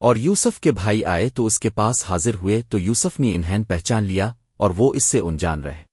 اور یوسف کے بھائی آئے تو اس کے پاس حاضر ہوئے تو یوسف نے انہیں پہچان لیا اور وہ اس سے انجان رہے۔